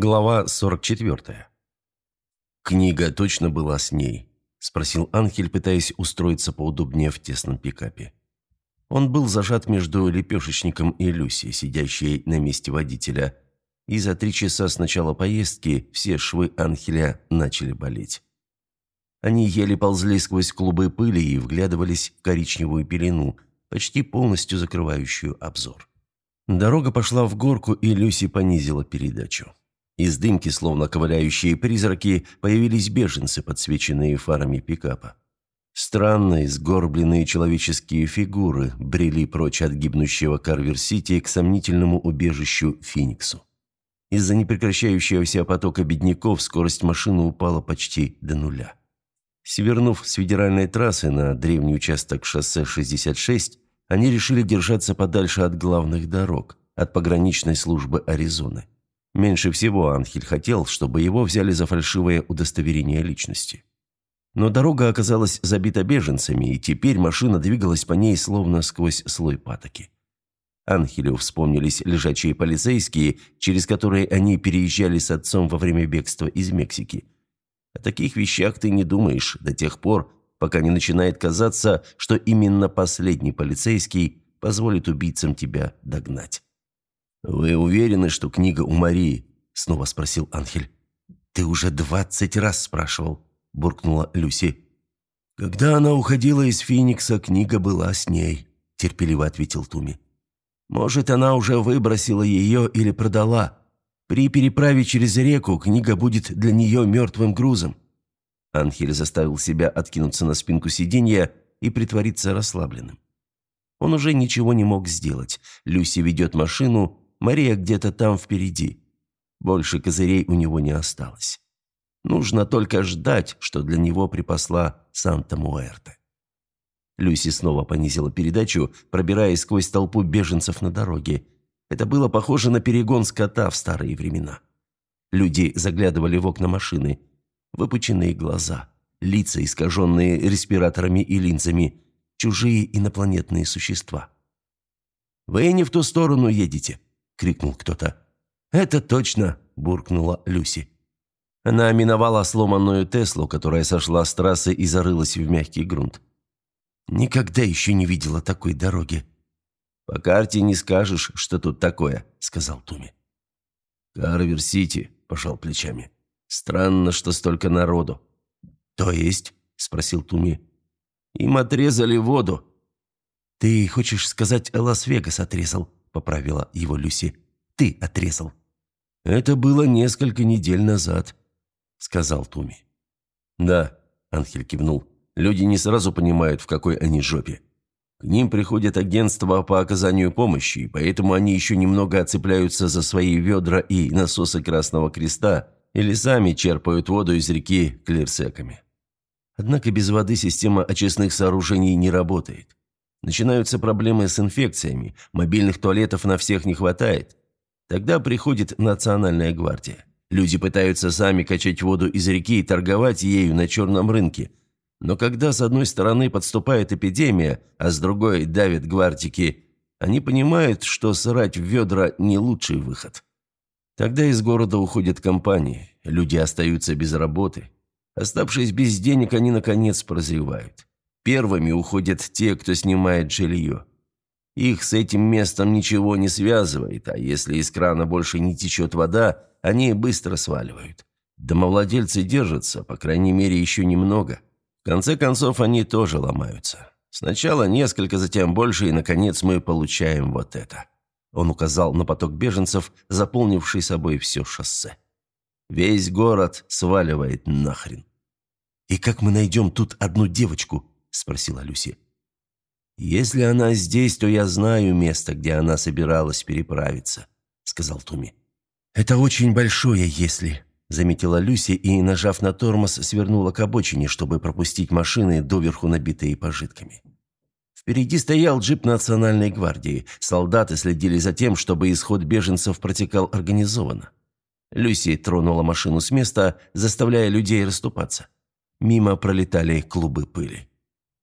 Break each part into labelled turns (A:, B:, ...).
A: Глава 44. «Книга точно была с ней?» – спросил Анхель, пытаясь устроиться поудобнее в тесном пикапе. Он был зажат между лепешечником и Люси, сидящей на месте водителя, и за три часа с начала поездки все швы Анхеля начали болеть. Они еле ползли сквозь клубы пыли и вглядывались в коричневую пелену, почти полностью закрывающую обзор. Дорога пошла в горку, и Люси понизила передачу. Из дымки, словно ковыляющие призраки, появились беженцы, подсвеченные фарами пикапа. Странные, сгорбленные человеческие фигуры брели прочь от гибнущего Карвер-Сити к сомнительному убежищу Фениксу. Из-за непрекращающегося потока бедняков скорость машины упала почти до нуля. Свернув с федеральной трассы на древний участок шоссе 66, они решили держаться подальше от главных дорог, от пограничной службы Аризоны. Меньше всего Анхель хотел, чтобы его взяли за фальшивое удостоверение личности. Но дорога оказалась забита беженцами, и теперь машина двигалась по ней словно сквозь слой патоки. Анхелю вспомнились лежачие полицейские, через которые они переезжали с отцом во время бегства из Мексики. О таких вещах ты не думаешь до тех пор, пока не начинает казаться, что именно последний полицейский позволит убийцам тебя догнать. «Вы уверены, что книга у Марии?» – снова спросил Анхель. «Ты уже двадцать раз спрашивал», – буркнула Люси. «Когда она уходила из Феникса, книга была с ней», – терпеливо ответил Туми. «Может, она уже выбросила ее или продала. При переправе через реку книга будет для нее мертвым грузом». Анхель заставил себя откинуться на спинку сиденья и притвориться расслабленным. Он уже ничего не мог сделать. Люси ведет машину, Мария где-то там впереди. Больше козырей у него не осталось. Нужно только ждать, что для него припасла Санта-Муэрте. Люси снова понизила передачу, пробираясь сквозь толпу беженцев на дороге. Это было похоже на перегон скота в старые времена. Люди заглядывали в окна машины. Выпученные глаза, лица, искаженные респираторами и линзами, чужие инопланетные существа. «Вы не в ту сторону едете», крикнул кто-то. «Это точно!» – буркнула Люси. Она миновала сломанную Теслу, которая сошла с трассы и зарылась в мягкий грунт. «Никогда еще не видела такой дороги». «По карте не скажешь, что тут такое», – сказал Туми. «Карвер-Сити», – пожал плечами. «Странно, что столько народу». «То есть?» – спросил Туми. «Им отрезали воду». «Ты хочешь сказать, Лас-Вегас отрезал?» – поправила его Люси. «Ты отрезал». «Это было несколько недель назад», – сказал Туми. «Да», – Анхель кивнул. «Люди не сразу понимают, в какой они жопе. К ним приходят агентства по оказанию помощи, и поэтому они еще немного цепляются за свои ведра и насосы Красного Креста или сами черпают воду из реки клирсеками. Однако без воды система очистных сооружений не работает. Начинаются проблемы с инфекциями, мобильных туалетов на всех не хватает. Тогда приходит национальная гвардия. Люди пытаются сами качать воду из реки и торговать ею на черном рынке. Но когда с одной стороны подступает эпидемия, а с другой давят гвардики, они понимают, что срать в ведра не лучший выход. Тогда из города уходят компании, люди остаются без работы. Оставшись без денег, они, наконец, прозревают. Первыми уходят те, кто снимает жилье. Их с этим местом ничего не связывает, а если из крана больше не течет вода, они быстро сваливают. Домовладельцы держатся, по крайней мере, еще немного. В конце концов, они тоже ломаются. Сначала несколько, затем больше, и, наконец, мы получаем вот это. Он указал на поток беженцев, заполнивший собой все шоссе. Весь город сваливает нахрен. «И как мы найдем тут одну девочку?» – спросила Люси. «Если она здесь, то я знаю место, где она собиралась переправиться», – сказал Туми. «Это очень большое «если», – заметила Люси и, нажав на тормоз, свернула к обочине, чтобы пропустить машины, доверху набитые пожитками. Впереди стоял джип Национальной гвардии. Солдаты следили за тем, чтобы исход беженцев протекал организованно. Люси тронула машину с места, заставляя людей расступаться. Мимо пролетали клубы пыли.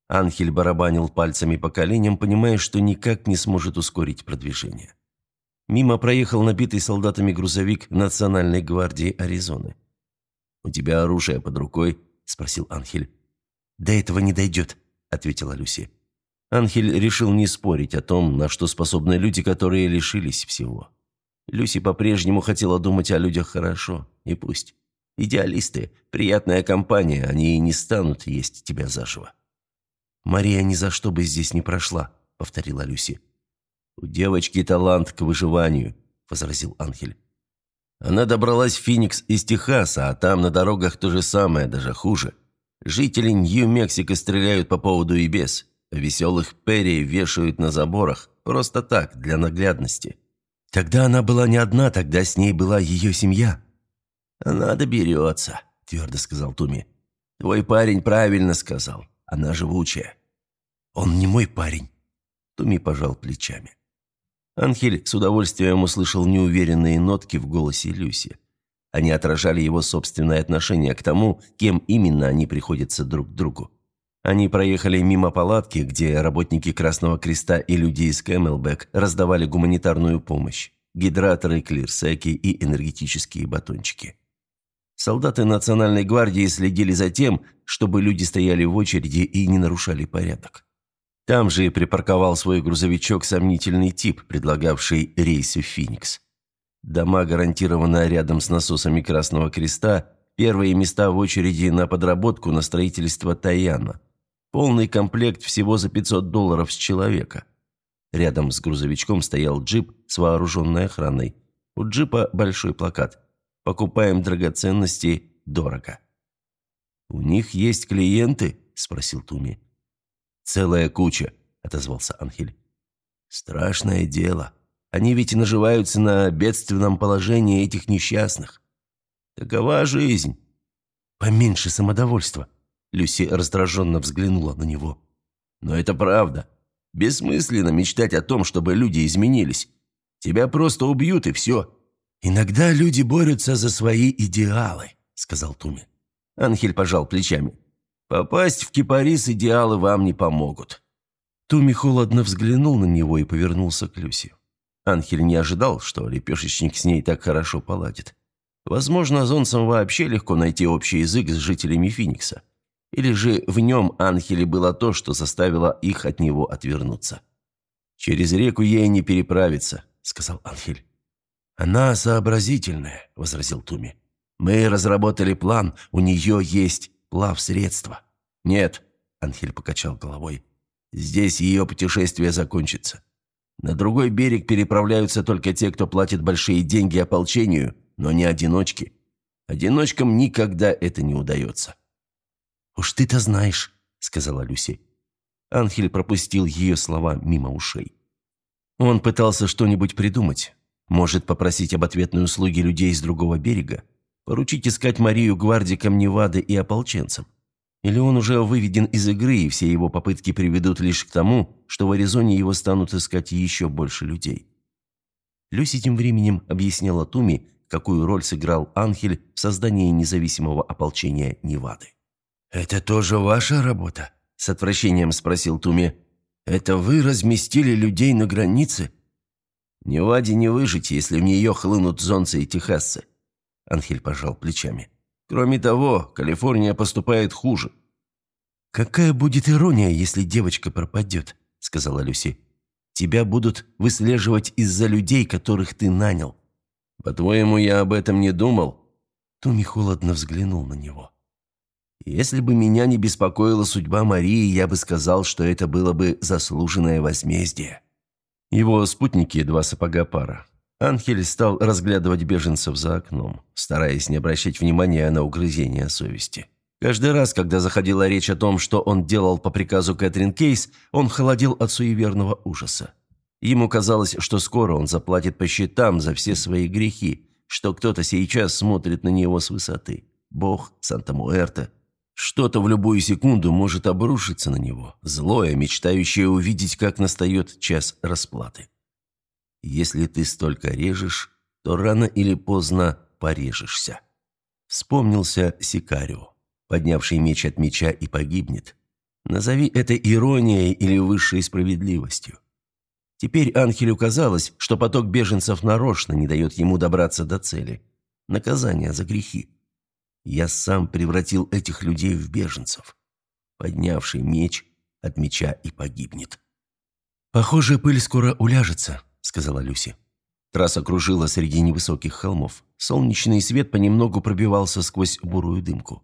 A: Анхель барабанил пальцами по коленям, понимая, что никак не сможет ускорить продвижение. Мимо проехал набитый солдатами грузовик Национальной гвардии Аризоны. «У тебя оружие под рукой?» – спросил Анхель. «До этого не дойдет», – ответила Люси. Анхель решил не спорить о том, на что способны люди, которые лишились всего. Люси по-прежнему хотела думать о людях хорошо, и пусть. Идеалисты, приятная компания, они и не станут есть тебя заживо. «Мария ни за что бы здесь не прошла», — повторила Люси. «У девочки талант к выживанию», — возразил Анхель. «Она добралась в Феникс из Техаса, а там на дорогах то же самое, даже хуже. Жители Нью-Мексико стреляют по поводу и без. Веселых Перри вешают на заборах, просто так, для наглядности. Тогда она была не одна, тогда с ней была ее семья». «Она доберется», — твердо сказал Туми. «Твой парень правильно сказал. Она живучая». «Он не мой парень», — Туми пожал плечами. Анхель с удовольствием услышал неуверенные нотки в голосе Люси. Они отражали его собственное отношение к тому, кем именно они приходятся друг другу. Они проехали мимо палатки, где работники Красного Креста и люди из Кэмелбэк раздавали гуманитарную помощь – гидраторы, клирсаки и энергетические батончики. Солдаты Национальной гвардии следили за тем, чтобы люди стояли в очереди и не нарушали порядок. Там же припарковал свой грузовичок сомнительный тип, предлагавший рейсы в Феникс. Дома, гарантированно рядом с насосами Красного Креста, первые места в очереди на подработку на строительство Таяна. Полный комплект всего за 500 долларов с человека. Рядом с грузовичком стоял джип с вооруженной охраной. У джипа большой плакат «Покупаем драгоценности дорого». «У них есть клиенты?» – спросил Туми. «Целая куча», – отозвался Анхель. «Страшное дело. Они ведь наживаются на бедственном положении этих несчастных. Такова жизнь». «Поменьше самодовольства», – Люси раздраженно взглянула на него. «Но это правда. Бессмысленно мечтать о том, чтобы люди изменились. Тебя просто убьют, и все». «Иногда люди борются за свои идеалы», – сказал Туми. Анхель пожал плечами. Попасть в кипарис идеалы вам не помогут». Туми холодно взглянул на него и повернулся к Люси. Анхель не ожидал, что лепешечник с ней так хорошо поладит. Возможно, зонцам вообще легко найти общий язык с жителями Феникса. Или же в нем Анхеле было то, что заставило их от него отвернуться. «Через реку ей не переправиться», — сказал Анхель. «Она сообразительная», — возразил Туми. «Мы разработали план, у нее есть плавсредство. «Нет», — Анхель покачал головой, — «здесь ее путешествие закончится. На другой берег переправляются только те, кто платит большие деньги ополчению, но не одиночки. Одиночкам никогда это не удается». «Уж ты-то знаешь», — сказала Люси. Анхель пропустил ее слова мимо ушей. Он пытался что-нибудь придумать. Может, попросить об ответной услуге людей с другого берега? Поручить искать Марию гвардикам Невады и ополченцам? Или он уже выведен из игры, и все его попытки приведут лишь к тому, что в Аризоне его станут искать еще больше людей? Люси тем временем объясняла Туми, какую роль сыграл Анхель в создании независимого ополчения Невады. «Это тоже ваша работа?» – с отвращением спросил Туми. «Это вы разместили людей на границе?» «Неваде не выжить, если в нее хлынут зонцы и техасцы», Анхель пожал плечами. «Кроме того, Калифорния поступает хуже». «Какая будет ирония, если девочка пропадет?» – сказала Люси. «Тебя будут выслеживать из-за людей, которых ты нанял». «По-твоему, я об этом не думал?» Туми холодно взглянул на него. «Если бы меня не беспокоила судьба Марии, я бы сказал, что это было бы заслуженное возмездие». Его спутники – два сапога пара. Анхель стал разглядывать беженцев за окном, стараясь не обращать внимания на угрызения совести. Каждый раз, когда заходила речь о том, что он делал по приказу Кэтрин Кейс, он холодил от суеверного ужаса. Ему казалось, что скоро он заплатит по счетам за все свои грехи, что кто-то сейчас смотрит на него с высоты. Бог, Санта-Муэрте. Что-то в любую секунду может обрушиться на него, злое, мечтающее увидеть, как настает час расплаты. Если ты столько режешь, то рано или поздно порежешься. Вспомнился Сикарио, поднявший меч от меча и погибнет. Назови это иронией или высшей справедливостью. Теперь Анхелю казалось, что поток беженцев нарочно не дает ему добраться до цели. Наказание за грехи. Я сам превратил этих людей в беженцев. Поднявший меч от меча и погибнет. «Похоже, пыль скоро уляжется», — сказала Люси. Трасса кружила среди невысоких холмов. Солнечный свет понемногу пробивался сквозь бурую дымку.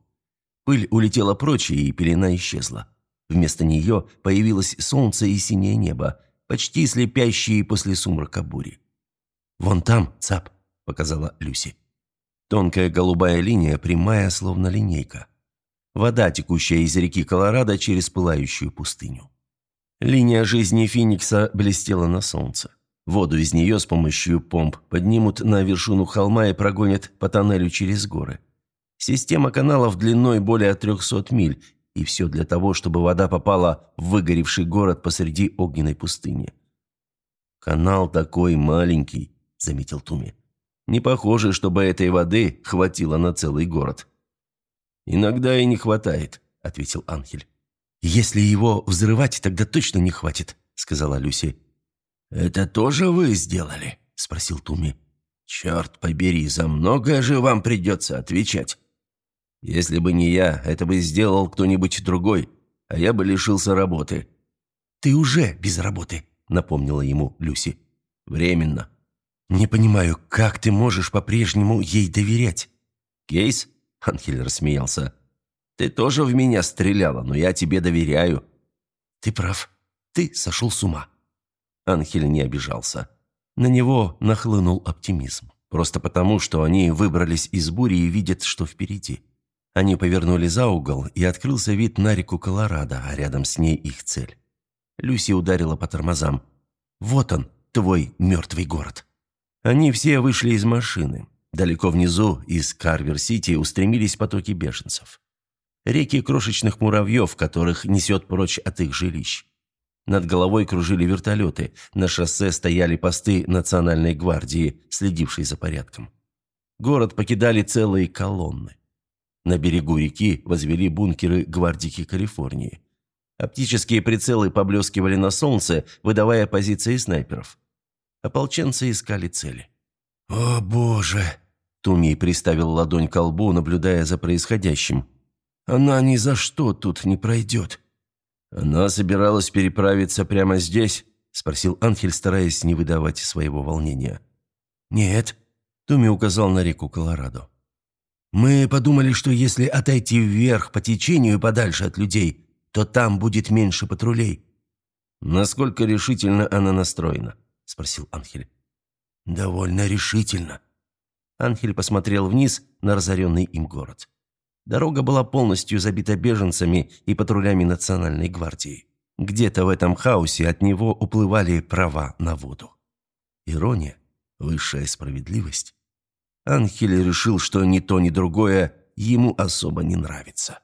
A: Пыль улетела прочь, и пелена исчезла. Вместо нее появилось солнце и синее небо, почти слепящие после сумрака бури. «Вон там, цап», — показала Люси. Тонкая голубая линия, прямая, словно линейка. Вода, текущая из реки Колорадо через пылающую пустыню. Линия жизни Феникса блестела на солнце. Воду из нее с помощью помп поднимут на вершину холма и прогонят по тоннелю через горы. Система каналов длиной более 300 миль и все для того, чтобы вода попала в выгоревший город посреди огненной пустыни. «Канал такой маленький», — заметил Туми. «Не похоже, чтобы этой воды хватило на целый город». «Иногда и не хватает», — ответил Анхель. «Если его взрывать, тогда точно не хватит», — сказала Люси. «Это тоже вы сделали?» — спросил Туми. «Черт побери, за многое же вам придется отвечать». Если бы не я, это бы сделал кто-нибудь другой, а я бы лишился работы». «Ты уже без работы», — напомнила ему Люси. «Временно». «Не понимаю, как ты можешь по-прежнему ей доверять?» «Кейс?» — Анхель рассмеялся. «Ты тоже в меня стреляла, но я тебе доверяю». «Ты прав. Ты сошел с ума». Анхель не обижался. На него нахлынул оптимизм. Просто потому, что они выбрались из бури и видят, что впереди. Они повернули за угол, и открылся вид на реку Колорадо, а рядом с ней их цель. Люси ударила по тормозам. «Вот он, твой мертвый город». Они все вышли из машины. Далеко внизу, из Карвер-Сити, устремились потоки беженцев. Реки крошечных муравьев, которых несет прочь от их жилищ. Над головой кружили вертолеты, на шоссе стояли посты Национальной гвардии, следившей за порядком. Город покидали целые колонны. На берегу реки возвели бункеры гвардии Калифорнии. Оптические прицелы поблескивали на солнце, выдавая позиции снайперов. Ополченцы искали цели. «О, боже!» Туми приставил ладонь к лбу, наблюдая за происходящим. «Она ни за что тут не пройдет». «Она собиралась переправиться прямо здесь?» – спросил Анхель, стараясь не выдавать своего волнения. «Нет», – Туми указал на реку Колорадо. Мы подумали, что если отойти вверх по течению подальше от людей, то там будет меньше патрулей». «Насколько решительно она настроена?» – спросил Анхель. «Довольно решительно». Анхель посмотрел вниз на разоренный им город. Дорога была полностью забита беженцами и патрулями Национальной гвардии. Где-то в этом хаосе от него уплывали права на воду. Ирония, высшая справедливость. Анхель решил, что ни то, ни другое ему особо не нравится.